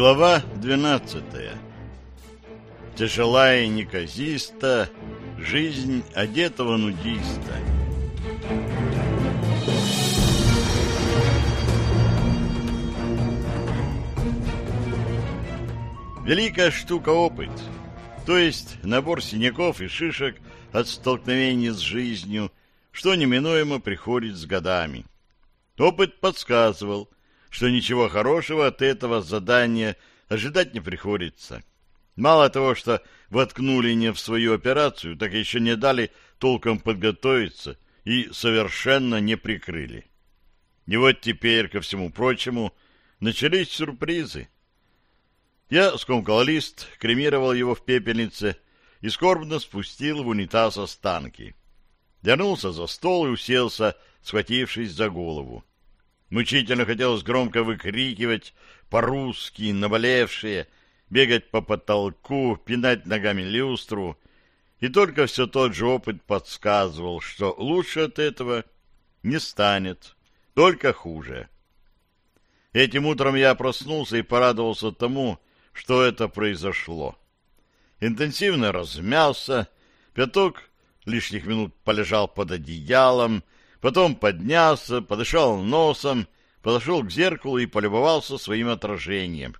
Глава двенадцатая. Тяжела и неказиста жизнь одетого нудиста. Великая штука опыт, то есть набор синяков и шишек от столкновений с жизнью, что неминуемо приходит с годами. Опыт подсказывал, что ничего хорошего от этого задания ожидать не приходится. Мало того, что воткнули не в свою операцию, так еще не дали толком подготовиться и совершенно не прикрыли. И вот теперь, ко всему прочему, начались сюрпризы. Я скомкал лист, кремировал его в пепельнице и скорбно спустил в унитаз останки. Вернулся за стол и уселся, схватившись за голову. Мучительно хотелось громко выкрикивать по-русски, наболевшие, бегать по потолку, пинать ногами люстру. И только все тот же опыт подсказывал, что лучше от этого не станет, только хуже. Этим утром я проснулся и порадовался тому, что это произошло. Интенсивно размялся, пяток лишних минут полежал под одеялом, Потом поднялся, подышал носом, подошел к зеркалу и полюбовался своим отражением.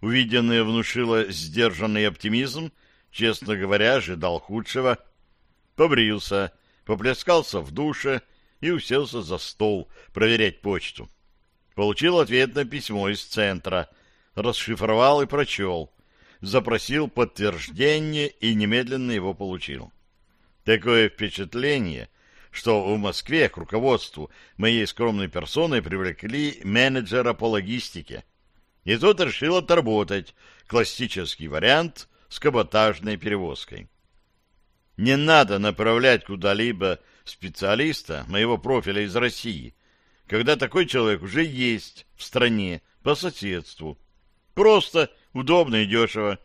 Увиденное внушило сдержанный оптимизм, честно говоря, ожидал худшего. Побрился, поплескался в душе и уселся за стол проверять почту. Получил ответ на письмо из центра, расшифровал и прочел, запросил подтверждение и немедленно его получил. Такое впечатление, что в Москве к руководству моей скромной персоной привлекли менеджера по логистике. И тот решил отработать классический вариант с каботажной перевозкой. Не надо направлять куда-либо специалиста моего профиля из России, когда такой человек уже есть в стране по соседству. Просто, удобно и дешево.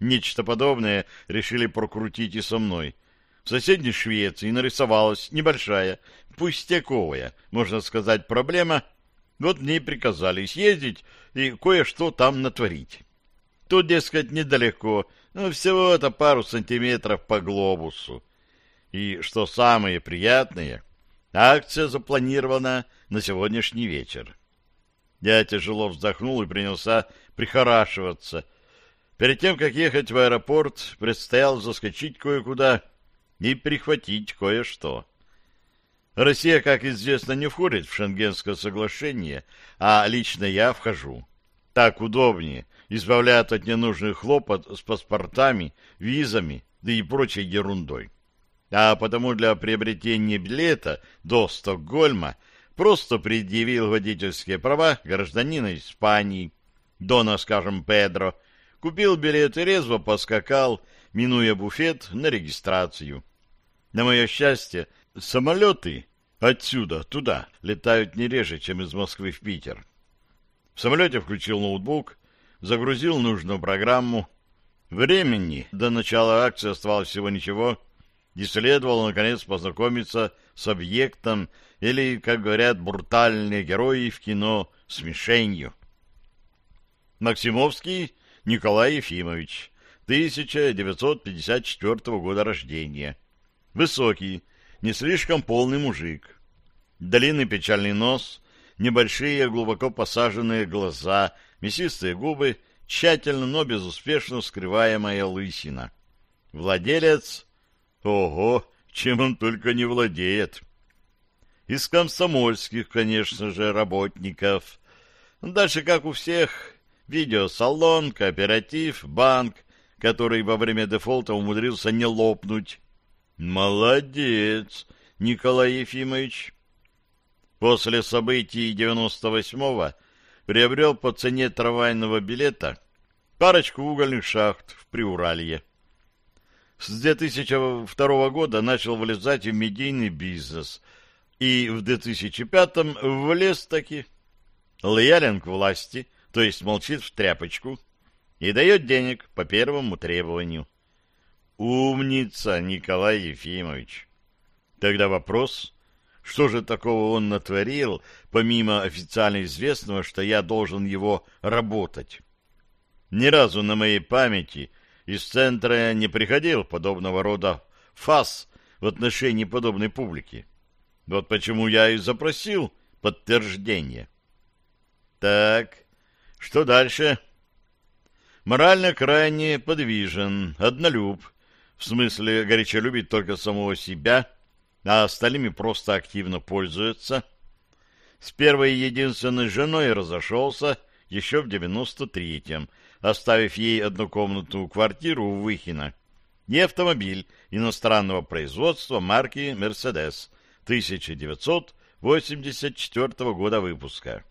Нечто подобное решили прокрутить и со мной, в соседней Швеции нарисовалась небольшая, пустяковая, можно сказать, проблема. Вот мне приказали съездить и кое-что там натворить. Тут, дескать, недалеко, ну, всего-то пару сантиметров по глобусу. И, что самое приятное, акция запланирована на сегодняшний вечер. Я тяжело вздохнул и принялся прихорашиваться. Перед тем, как ехать в аэропорт, предстояло заскочить кое-куда и прихватить кое-что. Россия, как известно, не входит в Шенгенское соглашение, а лично я вхожу. Так удобнее, избавляет от ненужных хлопот с паспортами, визами, да и прочей ерундой. А потому для приобретения билета до Стокгольма просто предъявил водительские права гражданина Испании, Дона, скажем, Педро, купил билет и резво поскакал минуя буфет на регистрацию. На мое счастье, самолеты отсюда туда летают не реже, чем из Москвы в Питер. В самолете включил ноутбук, загрузил нужную программу. Времени до начала акции оставалось всего ничего, и следовало, наконец, познакомиться с объектом или, как говорят брутальные герои в кино, с мишенью. Максимовский Николай Ефимович, 1954 года рождения. Высокий, не слишком полный мужик. Длинный печальный нос, небольшие глубоко посаженные глаза, мясистые губы, тщательно, но безуспешно скрываемая лысина. Владелец... Ого, чем он только не владеет. Из комсомольских, конечно же, работников. Дальше, как у всех, видеосалон, кооператив, банк, который во время дефолта умудрился не лопнуть. Молодец, Николай Ефимович. После событий 98-го приобрел по цене трамвайного билета парочку угольных шахт в Приуралье. С 2002 года начал влезать в медийный бизнес, и в 2005-м влез таки лоялен к власти, то есть молчит в тряпочку, и дает денег по первому требованию. Умница, Николай Ефимович. Тогда вопрос, Что же такого он натворил, помимо официально известного, что я должен его работать? Ни разу на моей памяти из центра не приходил подобного рода фас в отношении подобной публики. Вот почему я и запросил подтверждение. Так, что дальше? Морально крайне подвижен, однолюб, в смысле горячо любит только самого себя, а остальными просто активно пользуется. С первой единственной женой разошелся еще в девяносто третьем, оставив ей однокомнатную квартиру у Выхина и автомобиль иностранного производства марки «Мерседес» 1984 года выпуска.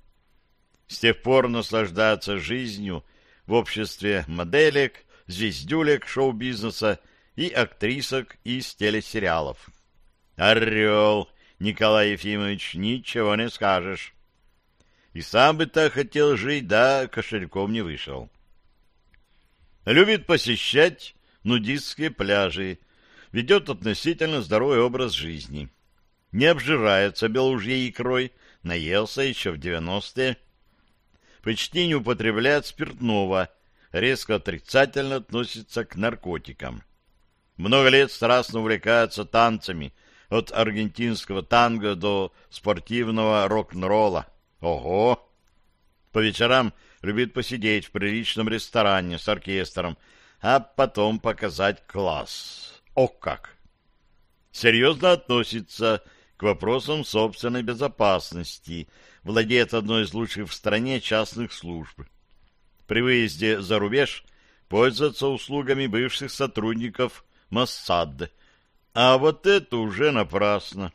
С тех пор наслаждаться жизнью в обществе моделек, звездюлек шоу-бизнеса и актрисок из телесериалов. Орел, Николай Ефимович, ничего не скажешь. И сам бы так хотел жить, да кошельком не вышел. Любит посещать нудистские пляжи, ведет относительно здоровый образ жизни. Не обжирается белужьей икрой, наелся еще в девяностые. Почти не употребляет спиртного, резко отрицательно относится к наркотикам. Много лет страстно увлекается танцами, от аргентинского танго до спортивного рок-н-ролла. Ого! По вечерам любит посидеть в приличном ресторане с оркестром, а потом показать класс. О как! Серьезно относится к вопросам собственной безопасности, владеет одной из лучших в стране частных служб. При выезде за рубеж пользуется услугами бывших сотрудников Моссад – а вот это уже напрасно.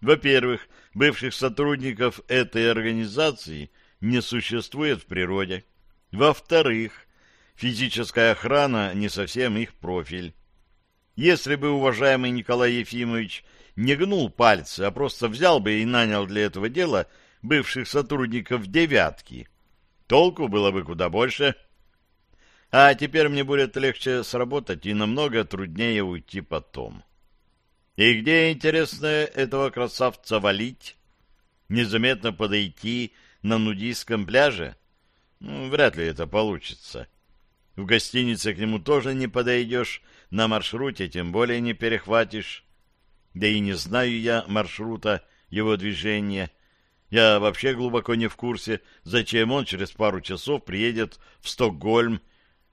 Во-первых, бывших сотрудников этой организации не существует в природе. Во-вторых, физическая охрана не совсем их профиль. Если бы уважаемый Николай Ефимович не гнул пальцы, а просто взял бы и нанял для этого дела бывших сотрудников «девятки», толку было бы куда больше. А теперь мне будет легче сработать и намного труднее уйти потом. И где, интересно, этого красавца валить? Незаметно подойти на нудистском пляже? Ну, вряд ли это получится. В гостинице к нему тоже не подойдешь, на маршруте тем более не перехватишь. Да и не знаю я маршрута его движения. Я вообще глубоко не в курсе, зачем он через пару часов приедет в Стокгольм,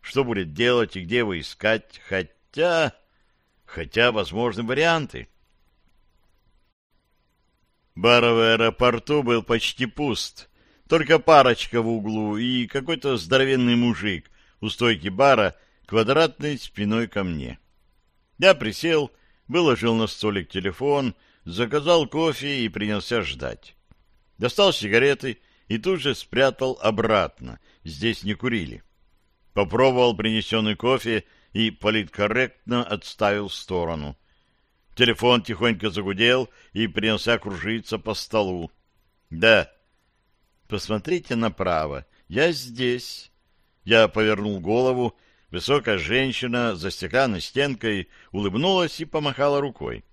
что будет делать и где его искать, хотя хотя возможны варианты. Бар в аэропорту был почти пуст, только парочка в углу и какой-то здоровенный мужик у стойки бара квадратной спиной ко мне. Я присел, выложил на столик телефон, заказал кофе и принялся ждать. Достал сигареты и тут же спрятал обратно, здесь не курили. Попробовал принесенный кофе и политкорректно отставил в сторону. Телефон тихонько загудел и принялся кружиться по столу. «Да». «Посмотрите направо. Я здесь». Я повернул голову. Высокая женщина за стеклянной стенкой улыбнулась и помахала рукой.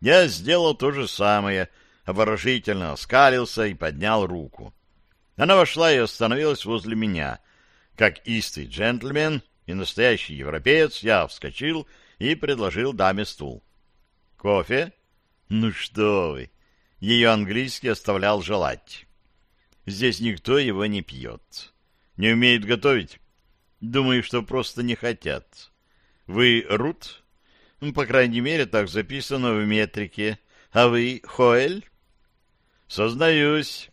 Я сделал то же самое, обворожительно оскалился и поднял руку. Она вошла и остановилась возле меня. Как истый джентльмен, и настоящий европеец, я вскочил и предложил даме стул. «Кофе?» «Ну что вы!» Ее английский оставлял желать. «Здесь никто его не пьет. Не умеет готовить?» «Думаю, что просто не хотят. Вы Рут?» ну, «По крайней мере, так записано в метрике. А вы Хоэль?» «Сознаюсь».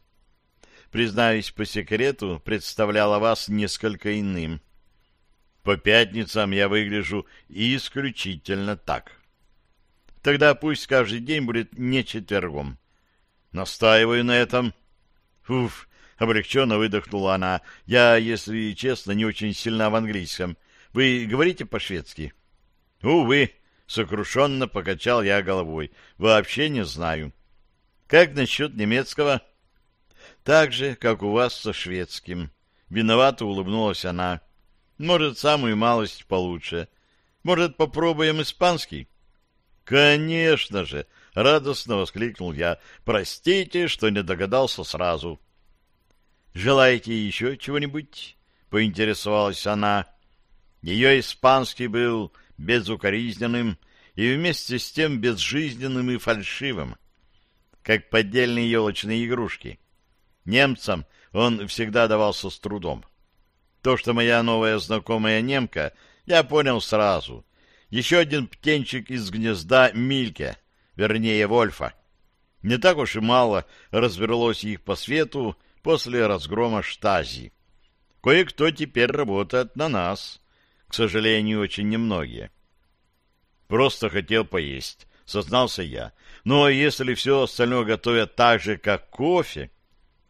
Признаюсь по секрету, представляла вас несколько иным. По пятницам я выгляжу исключительно так. Тогда пусть каждый день будет не четвергом. Настаиваю на этом. Уф, облегченно выдохнула она. Я, если честно, не очень сильна в английском. Вы говорите по-шведски? Увы, сокрушенно покачал я головой. Вообще не знаю. Как насчет немецкого? Так же, как у вас со шведским. Виновато улыбнулась она. Может, самую малость получше. Может, попробуем испанский? Конечно же, — радостно воскликнул я. «Простите, что не догадался сразу». «Желаете еще чего-нибудь?» — поинтересовалась она. Ее испанский был безукоризненным и вместе с тем безжизненным и фальшивым, как поддельные елочные игрушки. Немцам он всегда давался с трудом. То, что моя новая знакомая немка, я понял сразу. Еще один птенчик из гнезда Мильке, вернее, Вольфа. Не так уж и мало разверлось их по свету после разгрома штази. Кое-кто теперь работает на нас. К сожалению, очень немногие. Просто хотел поесть, сознался я. Но если все остальное готовят так же, как кофе...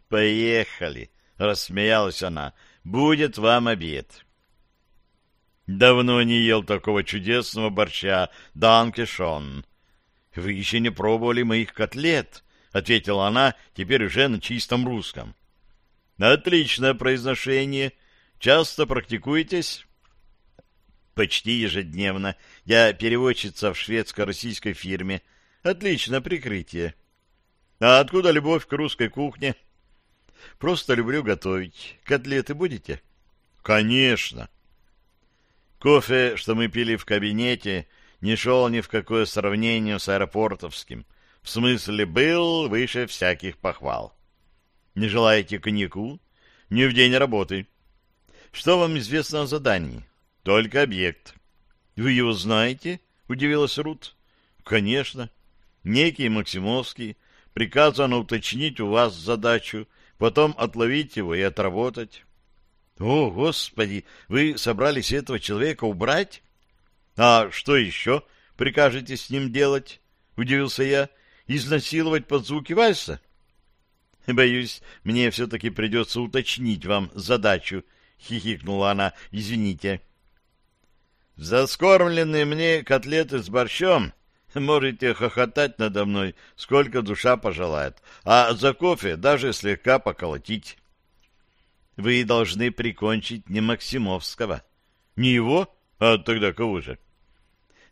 Поехали, рассмеялась она. Будет вам обед. Давно не ел такого чудесного борща, Данкишон. Вы еще не пробовали моих котлет, ответила она, теперь уже на чистом русском. Отличное произношение. Часто практикуетесь? Почти ежедневно. Я переводчица в шведско-российской фирме. Отлично прикрытие. А откуда любовь к русской кухне? Просто люблю готовить. Котлеты будете? Конечно. Кофе, что мы пили в кабинете, не шел ни в какое сравнение с аэропортовским. В смысле, был выше всяких похвал. Не желаете коньяку? Не в день работы. Что вам известно о задании? Только объект. Вы его знаете? Удивилась Рут. Конечно. Некий Максимовский приказано уточнить у вас задачу, потом отловить его и отработать. О, Господи, вы собрались этого человека убрать? А что еще прикажете с ним делать? Удивился я. Изнасиловать под звуки вальса? Боюсь, мне все-таки придется уточнить вам задачу, хихикнула она. Извините. За скормленные мне котлеты с борщом можете хохотать надо мной, сколько душа пожелает, а за кофе даже слегка поколотить. Вы должны прикончить не Максимовского. Не его? А тогда кого же?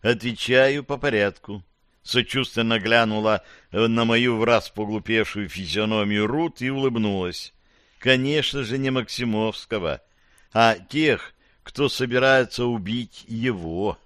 Отвечаю по порядку сочувственно глянула на мою враз поглупевшую физиономию Рут и улыбнулась. Конечно же, не Максимовского, а тех, кто собирается убить его.